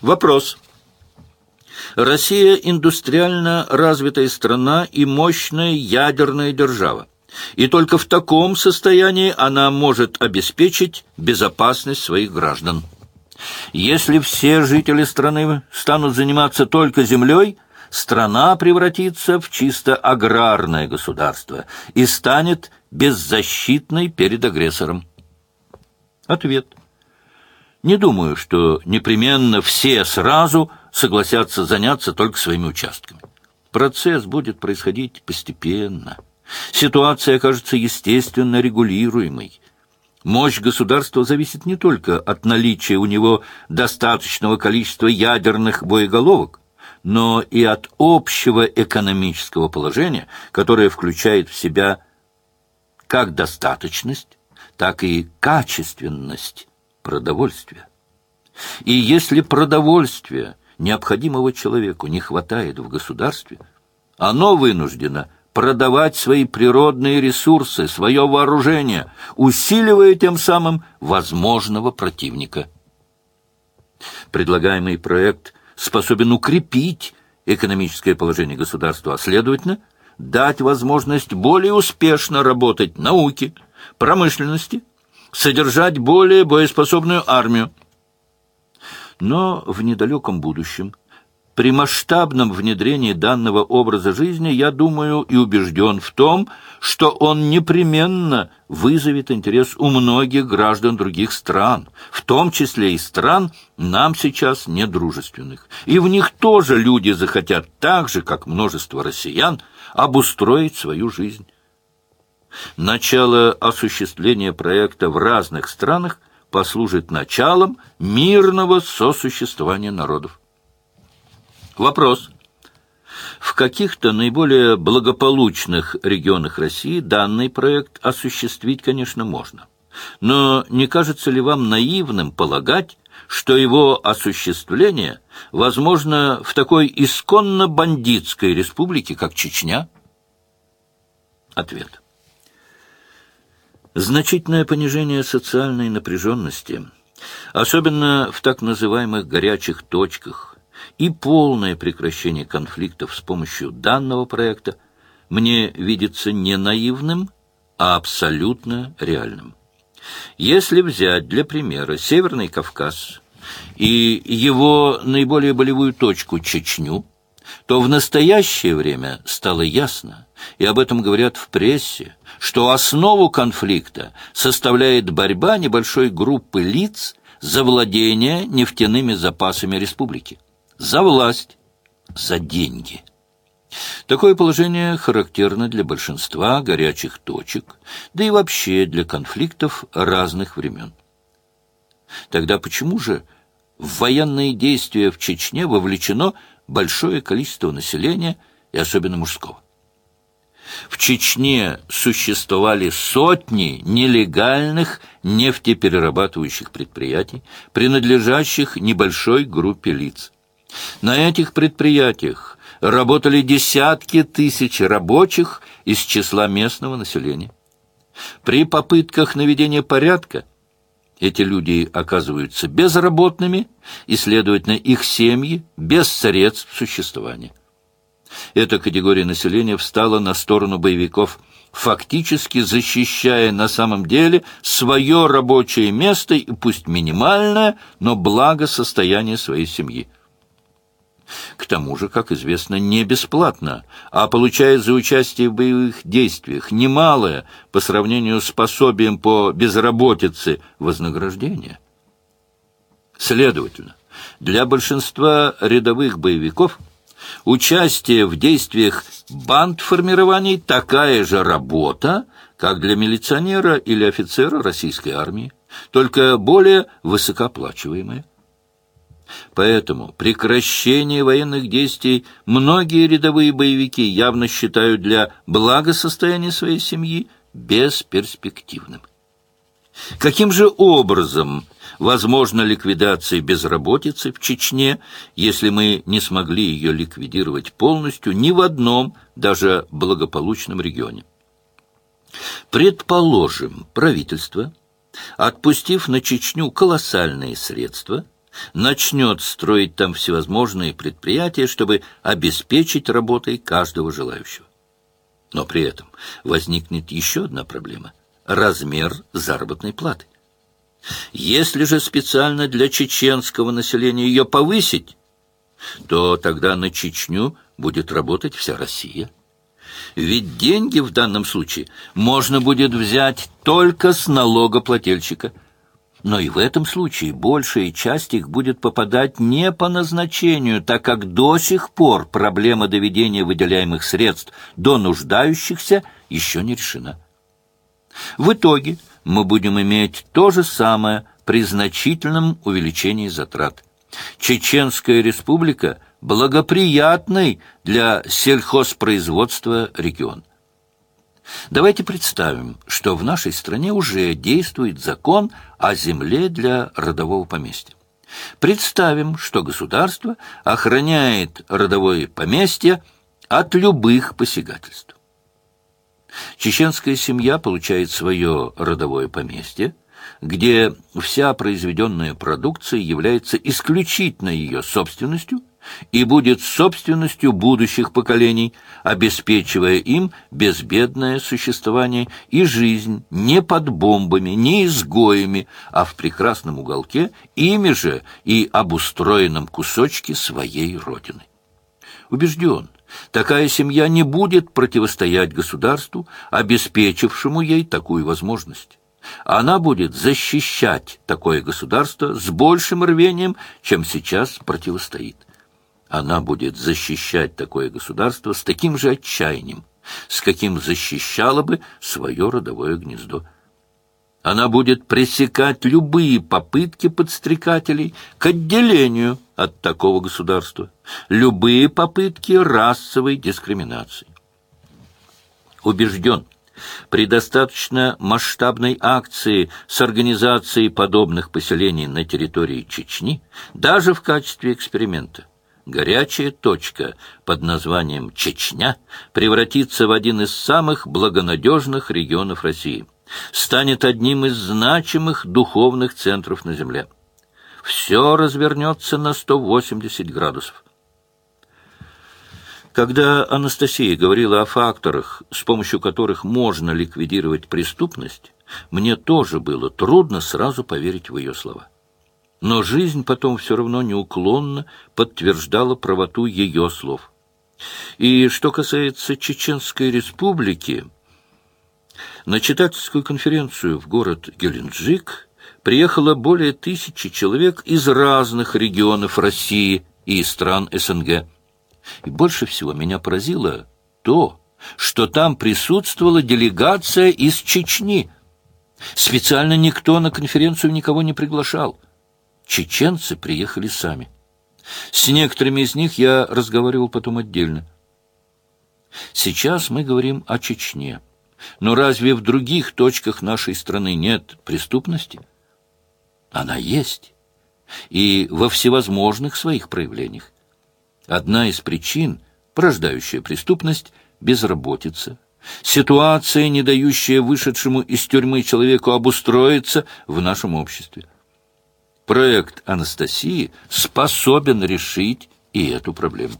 Вопрос. Россия индустриально развитая страна и мощная ядерная держава. И только в таком состоянии она может обеспечить безопасность своих граждан. Если все жители страны станут заниматься только землей, страна превратится в чисто аграрное государство и станет беззащитной перед агрессором. Ответ. Не думаю, что непременно все сразу согласятся заняться только своими участками. Процесс будет происходить постепенно. Ситуация окажется естественно регулируемой. Мощь государства зависит не только от наличия у него достаточного количества ядерных боеголовок, но и от общего экономического положения, которое включает в себя как достаточность, так и качественность продовольствия. И если продовольствия, необходимого человеку, не хватает в государстве, оно вынуждено продавать свои природные ресурсы, свое вооружение, усиливая тем самым возможного противника. Предлагаемый проект способен укрепить экономическое положение государства, а следовательно, дать возможность более успешно работать науке, промышленности, содержать более боеспособную армию. Но в недалеком будущем при масштабном внедрении данного образа жизни я думаю и убежден в том, что он непременно вызовет интерес у многих граждан других стран, в том числе и стран, нам сейчас недружественных. И в них тоже люди захотят так же, как множество россиян, обустроить свою жизнь. Начало осуществления проекта в разных странах послужит началом мирного сосуществования народов. Вопрос. В каких-то наиболее благополучных регионах России данный проект осуществить, конечно, можно. Но не кажется ли вам наивным полагать, что его осуществление возможно в такой исконно бандитской республике, как Чечня? Ответ. Значительное понижение социальной напряженности, особенно в так называемых горячих точках, и полное прекращение конфликтов с помощью данного проекта мне видится не наивным, а абсолютно реальным. Если взять для примера Северный Кавказ и его наиболее болевую точку Чечню, то в настоящее время стало ясно, и об этом говорят в прессе, что основу конфликта составляет борьба небольшой группы лиц за владение нефтяными запасами республики за власть, за деньги. Такое положение характерно для большинства горячих точек, да и вообще для конфликтов разных времен. Тогда почему же в военные действия в Чечне вовлечено большое количество населения, и особенно мужского? В Чечне существовали сотни нелегальных нефтеперерабатывающих предприятий, принадлежащих небольшой группе лиц. На этих предприятиях работали десятки тысяч рабочих из числа местного населения. При попытках наведения порядка эти люди оказываются безработными, и, следовательно, их семьи без средств существования. Эта категория населения встала на сторону боевиков, фактически защищая на самом деле свое рабочее место и пусть минимальное, но благосостояние своей семьи. К тому же, как известно, не бесплатно, а получает за участие в боевых действиях немалое по сравнению с пособием по безработице вознаграждение. Следовательно, для большинства рядовых боевиков участие в действиях бандформирований такая же работа, как для милиционера или офицера российской армии, только более высокооплачиваемая. Поэтому прекращение военных действий многие рядовые боевики явно считают для благосостояния своей семьи бесперспективным. Каким же образом возможна ликвидация безработицы в Чечне, если мы не смогли ее ликвидировать полностью ни в одном, даже благополучном регионе? Предположим, правительство, отпустив на Чечню колоссальные средства – начнет строить там всевозможные предприятия, чтобы обеспечить работой каждого желающего. Но при этом возникнет еще одна проблема – размер заработной платы. Если же специально для чеченского населения ее повысить, то тогда на Чечню будет работать вся Россия. Ведь деньги в данном случае можно будет взять только с налогоплательщика – но и в этом случае большая часть их будет попадать не по назначению, так как до сих пор проблема доведения выделяемых средств до нуждающихся еще не решена. В итоге мы будем иметь то же самое при значительном увеличении затрат. Чеченская республика – благоприятный для сельхозпроизводства регион. Давайте представим, что в нашей стране уже действует закон о земле для родового поместья. Представим, что государство охраняет родовое поместье от любых посягательств. Чеченская семья получает свое родовое поместье, где вся произведенная продукция является исключительно ее собственностью и будет собственностью будущих поколений, обеспечивая им безбедное существование и жизнь не под бомбами, не изгоями, а в прекрасном уголке, ими же и обустроенном кусочке своей родины. Убежден, такая семья не будет противостоять государству, обеспечившему ей такую возможность. Она будет защищать такое государство с большим рвением, чем сейчас противостоит. Она будет защищать такое государство с таким же отчаянием, с каким защищала бы свое родовое гнездо. Она будет пресекать любые попытки подстрекателей к отделению от такого государства, любые попытки расовой дискриминации. Убежден, при достаточно масштабной акции с организацией подобных поселений на территории Чечни, даже в качестве эксперимента, горячая точка под названием Чечня превратится в один из самых благонадежных регионов России, станет одним из значимых духовных центров на Земле. Все развернется на 180 градусов. Когда Анастасия говорила о факторах, с помощью которых можно ликвидировать преступность, мне тоже было трудно сразу поверить в ее слова. Но жизнь потом все равно неуклонно подтверждала правоту ее слов. И что касается Чеченской республики, на читательскую конференцию в город Геленджик приехало более тысячи человек из разных регионов России и стран СНГ. И больше всего меня поразило то, что там присутствовала делегация из Чечни. Специально никто на конференцию никого не приглашал. Чеченцы приехали сами. С некоторыми из них я разговаривал потом отдельно. Сейчас мы говорим о Чечне. Но разве в других точках нашей страны нет преступности? Она есть. И во всевозможных своих проявлениях. Одна из причин, порождающая преступность, безработица. Ситуация, не дающая вышедшему из тюрьмы человеку обустроиться в нашем обществе проект Анастасии способен решить и эту проблему.